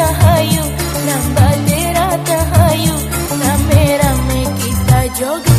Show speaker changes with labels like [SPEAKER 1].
[SPEAKER 1] rahayu nambah dera rahayu rame-rame kita joget